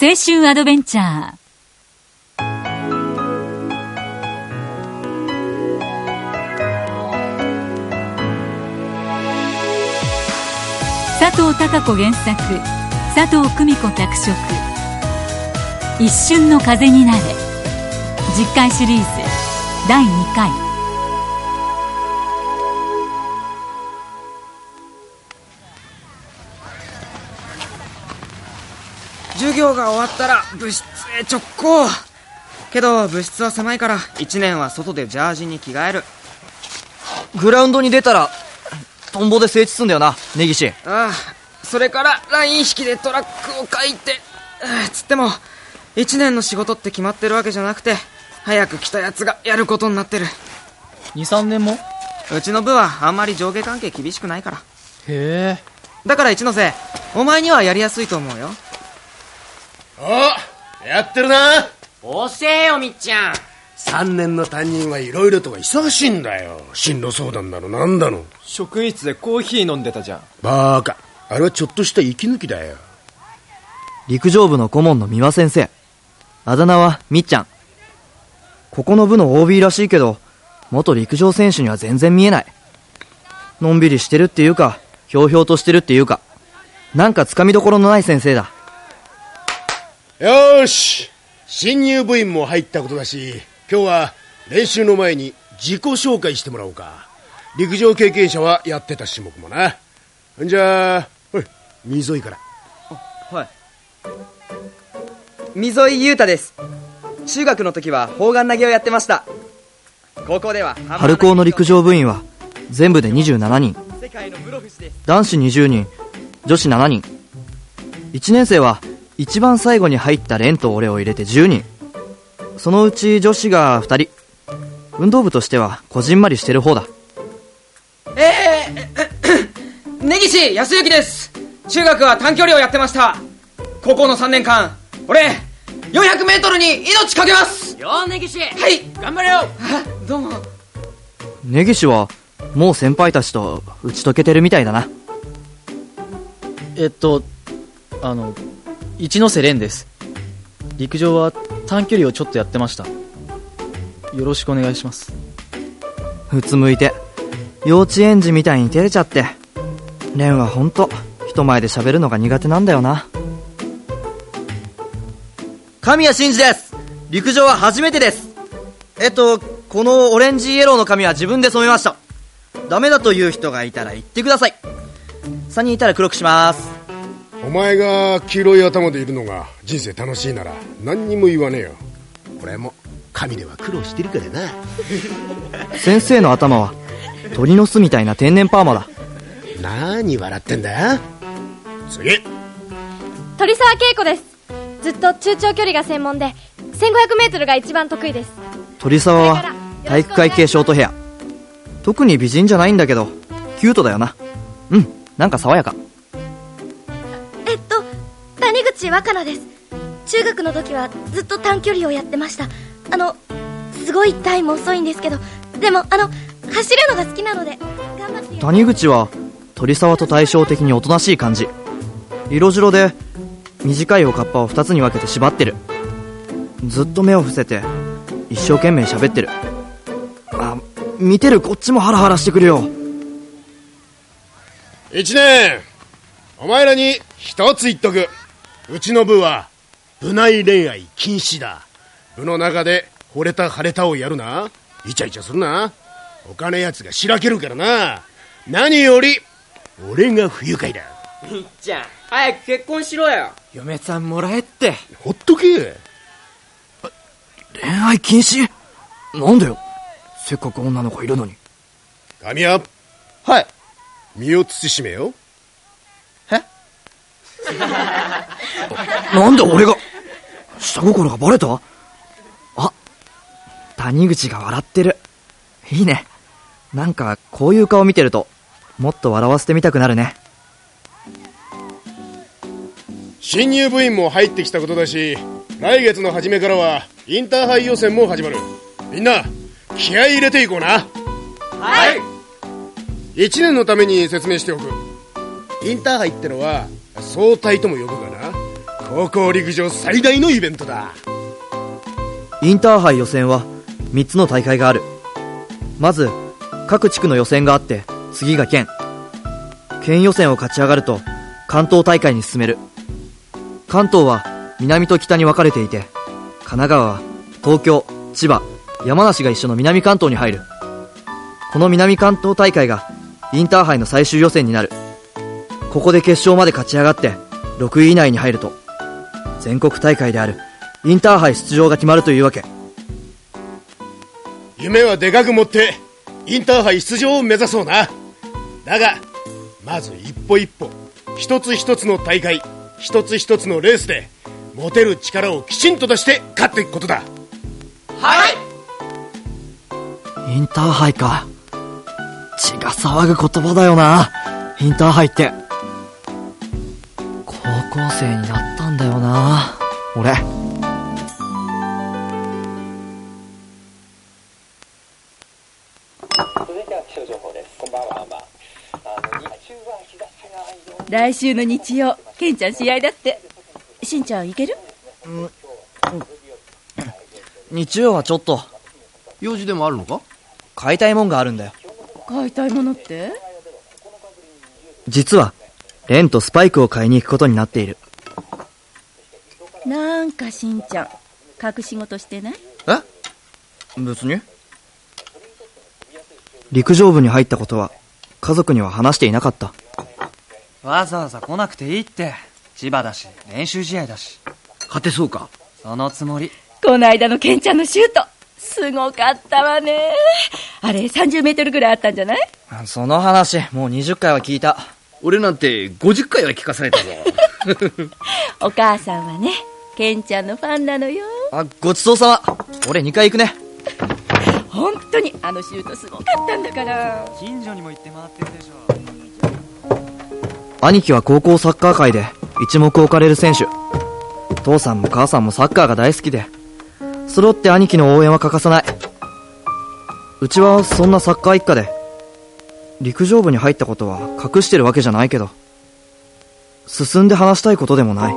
青春アドベンチャー。佐藤孝子原作佐藤久美子脚色「一瞬の風になれ」実回シリーズ第2回。授業が終わったら部室へ直行。けど部室は狭いから1年は外でジャージに着替える。グラウンドに出たらトンボで整地すんだよな根岸。ああそれからライン引きでトラックを書いてああつっても1年の仕事って決まってるわけじゃなくて早く来たやつがやることになってる。23年も？うちの部はあんまり上下関係厳しくないから。へえ。だから一ノ瀬お前にはやりやすいと思うよおやってるな。遅えよみっちゃん。3年の担任はいろいろとが忙しいんだよ。進路相談だのなんだの。職員室でコーヒー飲んでたじゃん。バーカ。あれはちょっとした息抜きだよ。陸上部の顧問の三輪先生。あだ名はみっちゃん。ここの部の OB らしいけど元陸上選手には全然見えない。のんびりしてるっていうかひょうひょうとしてるっていうかなんかつかみどころのない先生だよーし。新入部員も入ったことだし今日は練習の前に自己紹介してもらおうか。陸上経験者はやってた種目もな。じゃあほい溝井から。はい。溝井裕太です。中学の時は砲丸投げをやってました。高校では春高の陸上部員は全部で27人。男子20人女子7人。1年生は一番最後に入ったレンと俺を入れて10人。そのうち女子が2人。運動部としてはこじんまりしてる方だ。ええ根岸康之です。中学は短距離をやってました。高校の3年間。俺 400m に命かけます。よー根岸。はい。頑張れよ。あどうも。根岸はもう先輩たちと打ち解けてるみたいだな。えっとあの一ノ瀬廉です。陸上は短距離をちょっとやってました。よろしくお願いします。うつむいて幼稚園児みたいに照れちゃって蓮はほんと人前で喋るのが苦手なんだよな。神谷真司です。陸上は初めてです。えっとこのオレンジイエローの髪は自分で染めました。ダメだという人がいたら言ってください。3人いたら黒くしますお前が黄色い頭でいるのが人生楽しいなら何にも言わねえよ。俺も神では苦労してるからな。先生の頭は鳥の巣みたいな天然パーマだ。何笑ってんだ？次。鳥沢恵子です。ずっと中長距離が専門で 1500m が一番得意です。鳥沢は体育会系ショートヘア特に美人じゃないんだけどキュートだよな。うんなんか爽やか。えっと谷口若菜です。中学の時はずっと短距離をやってました。あのすごいタイム遅いんですけどでもあの走るのが好きなので頑張って。谷口は鳥沢と対照的におとなしい感じ。色白で短いおかっぱを2つに分けて縛ってる。ずっと目を伏せて一生懸命喋ってる。あ見てるこっちもハラハラしてくるよ。一年お前らに一つ言っとくうちの部は部内恋愛禁止だ。部の中で惚れた腫れたをやるな。イチャイチャするな。お金やつがしらけるからな。何より俺が不愉快だ。みっちゃん早く結婚しろよ。嫁さんもらえって。ほっとけ。恋愛禁止？なんだよ。せっかく女の子いるのに。神谷はい。身を慎めよ なんで俺が下心がバレた？あ谷口が笑ってる。いいね。なんかこういう顔見てるともっと笑わせてみたくなるね。新入部員も入ってきたことだし来月の初めからはインターハイ予選も始まる。みんな気合い入れていこうな。はい。1年のために説明しておく。インターハイってのは総体とも呼ぶがな。高校陸上最大のイベントだ。インターハイ予選は3つの大会がある。まず各地区の予選があって次が県。県予選を勝ち上がると関東大会に進める。関東は南と北に分かれていて神奈川は東京千葉山梨が一緒の南関東に入る。この南関東大会がインターハイの最終予選になる。ここで決勝まで勝ち上がって6位以内に入ると全国大会であるインターハイ出場が決まるというわけ。夢はでかく持ってインターハイ出場を目指そうな。だがまず一歩一歩一つ一つの大会一つ一つのレースで持てる力をきちんと出して勝っていくことだ。はい！インターハイか。血が騒ぐ言葉だよな。インターハイって生になったんだよな。俺。来週の日曜ケンちゃん試合だって。しんちゃん行ける？日曜はちょっと。用事でもあるのか？買いたいもんがあるんだよ。買いたいものって？実はレンとスパイクを買いに行くことになっている。なんかしんちゃん隠し事してない？え？別に？陸上部に入ったことは家族には話していなかった。わざわざ来なくていいって。千葉だし練習試合だし。勝てそうか？そのつもり。この間のケンちゃんのシュートすごかったわね。あれ30メートルぐらいあったんじゃない？その話もう20回は聞いた俺なんて50回は聞かされたぞ。お母さんはねケンちゃんのファンなのよ。あごちそうさま。俺2回行くね。本当にあのシュートすごかったんだから。近所にも行って回ってるでしょ。兄貴は高校サッカー界で一目置かれる選手。父さんも母さんもサッカーが大好きで。揃って兄貴の応援は欠かさない。うちはそんなサッカー一家で陸上部に入ったことは隠してるわけじゃないけど進んで話したいことでもない。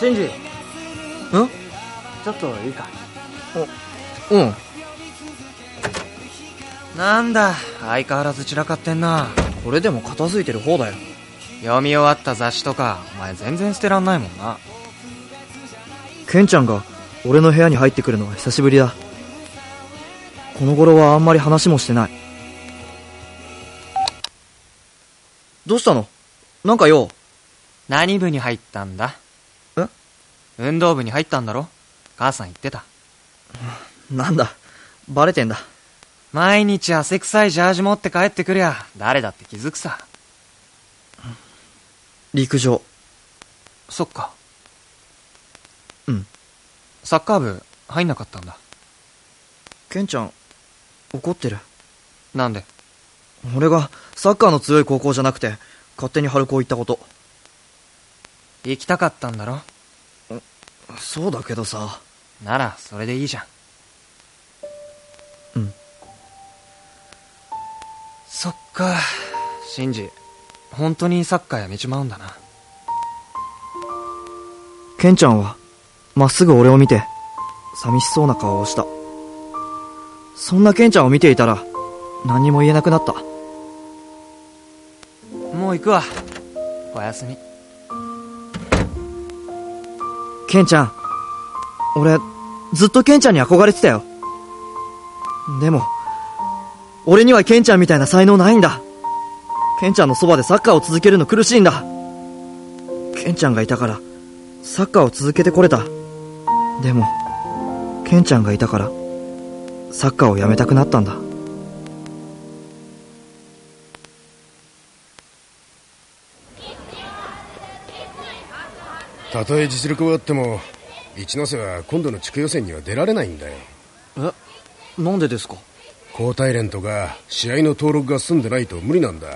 シンジ。ん？ちょっといいか。うん。なんだ。相変わらず散らかってんな。これでも片付いてる方だよ読み終わった雑誌とかお前全然捨てらんないもんな。ケンちゃんが俺の部屋に入ってくるのは久しぶりだ。この頃はあんまり話もしてない。どうしたの？なんか用？何部に入ったんだ？え？運動部に入ったんだろ？母さん言ってた。なんだ？バレてんだ。毎日汗臭いジャージ持って帰ってくりゃ誰だって気づくさ陸上。そっか。うん。サッカー部入んなかったんだ。ケンちゃん怒ってる。なんで？俺がサッカーの強い高校じゃなくて勝手に春高行ったこと。行きたかったんだろ？そうだけどさ。ならそれでいいじゃん。うん。そっか。シンジ本当にサッカーやめちまうんだな。ケンちゃんはまっすぐ俺を見て寂しそうな顔をした。そんなケンちゃんを見ていたら何にも言えなくなった。もう行くわ。おやすみ。ケンちゃん俺ずっとケンちゃんに憧れてたよ。でも俺にはケンちゃんみたいな才能ないんだケンちゃんのそばでサッカーを続けるの苦しいんだ。ケンちゃんがいたからサッカーを続けてこれた。でもケンちゃんがいたからサッカーをやめたくなったんだ。たとえ実力はあっても一ノ瀬は今度の地区予選には出られないんだよ。えなんでですか？交代連とか試合の登録が済んでないと無理なんだ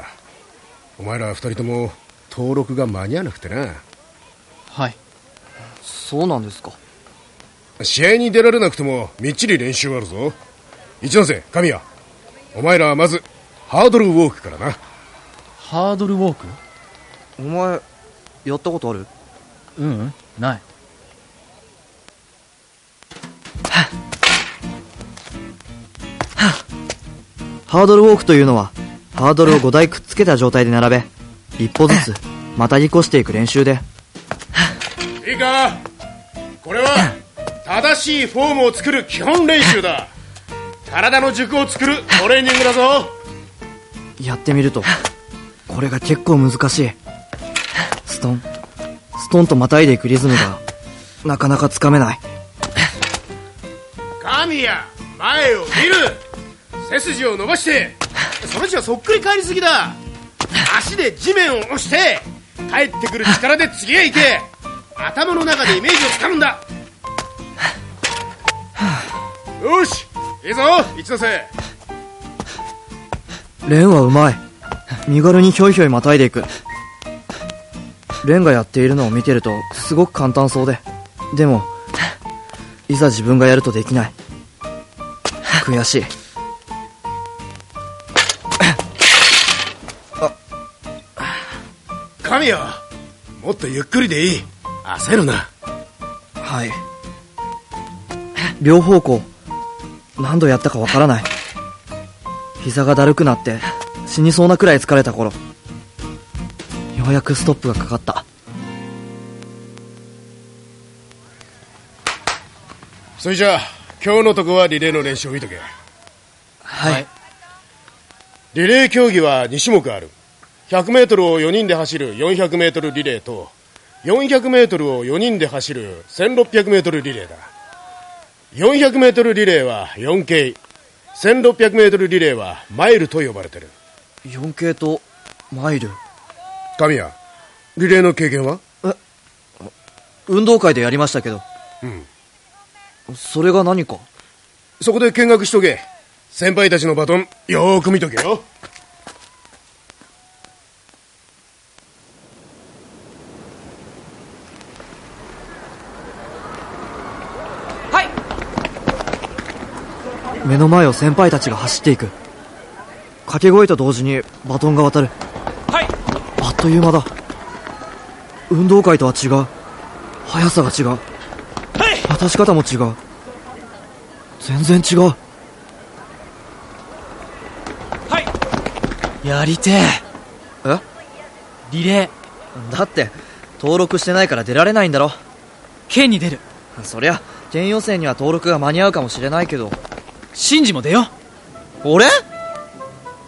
お前ら二人とも登録が間に合わなくてな。はい。そうなんですか。試合に出られなくてもみっちり練習あるぞ。一ノ瀬神谷。お前らはまずハードルウォークからな。ハードルウォーク？お前やったことある？ううん。ない。ハードルウォークというのはハードルを5台くっつけた状態で並べ一歩ずつまたぎ越していく練習で。いいか？これは正しいフォームを作る基本練習だ。体の軸を作るトレーニングだぞ。やってみるとこれが結構難しい。ストン。ストンとまたいでいくリズムがなかなかつかめない。神谷前を見る。背筋を伸ばしてその字はそっくり返りすぎだ。足で地面を押して帰ってくる力で次へ行け。頭の中でイメージをつかむんだ。よしいいぞ一ノ瀬。レンはうまい。身軽にひょいひょいまたいでいく。レンがやっているのを見てるとすごく簡単そうで。でもいざ自分がやるとできない。悔しい。神谷もっとゆっくりでいい。焦るな。はい。両方向。何度やったかわからない。膝がだるくなって死にそうなくらい疲れた頃。ようやくストップがかかった。それじゃあ今日のとこはリレーの練習を見とけ。はい。リレー競技は2種目ある 100m を4人で走る 400m リレーと 400m を4人で走る 1600m リレーだ。400m リレーは 4K 1600m リレーはマイルと呼ばれてる。4K とマイル？神谷リレーの経験は？運動会でやりましたけど。うん。それが何か？そこで見学しとけ。先輩たちのバトンよーく見とけよの前を先輩たちが走っていく。掛け声と同時にバトンが渡る。はい。あっという間だ。運動会とは違う。速さが違う。はい。渡し方も違う。全然違う。やりてえ。え？リレー。だって登録してないから出られないんだろ。県に出る。そりゃ県予選には登録が間に合うかもしれないけどシンジも出よ。俺？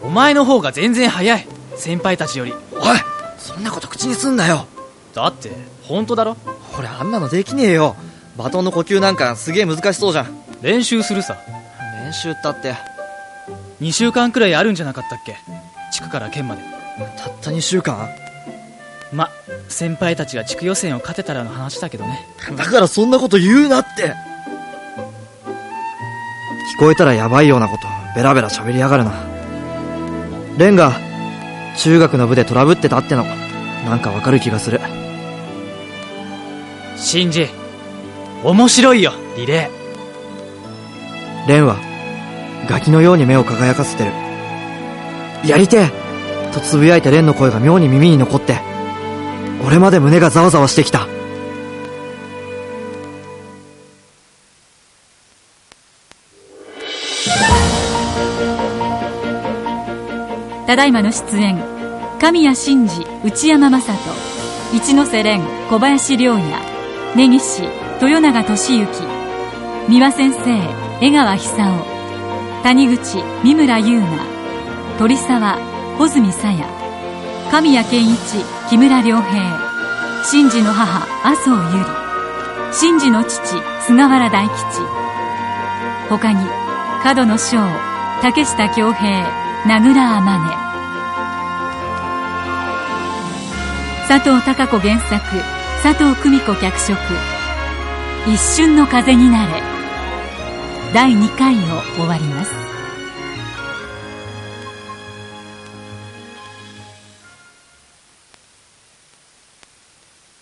お前の方が全然早い。先輩たちより。おいそんなこと口にすんなよ。だって本当だろ？俺あんなのできねえよ。バトンの呼吸なんかすげえ難しそうじゃん。練習するさ。練習ったって。2週間くらいあるんじゃなかったっけ？地区から県まで。たった2週間？ま先輩たちが地区予選を勝てたらの話だけどね。だからそんなこと言うなって聞こえたらヤバいようなことベラベラ喋りやがるな。レンが中学の部でトラブってたってのなんかわかる気がする。シンジ面白いよリレレンはガキのように目を輝かせてる。やりてえとつぶやいたレンの声が妙に耳に残って俺まで胸がざわざわしてきたただいまの出演神谷真司内山雅人一ノ瀬廉小林陵也根岸豊永俊之三輪先生江川久夫谷口三村優奈鳥沢穂積沙耶神谷健一木村良平真司の母麻生由里真司の父菅原大吉他に角野翔竹下恭平名倉天音。佐藤孝子原作佐藤久美子脚色「一瞬の風になれ」第2回を終わります。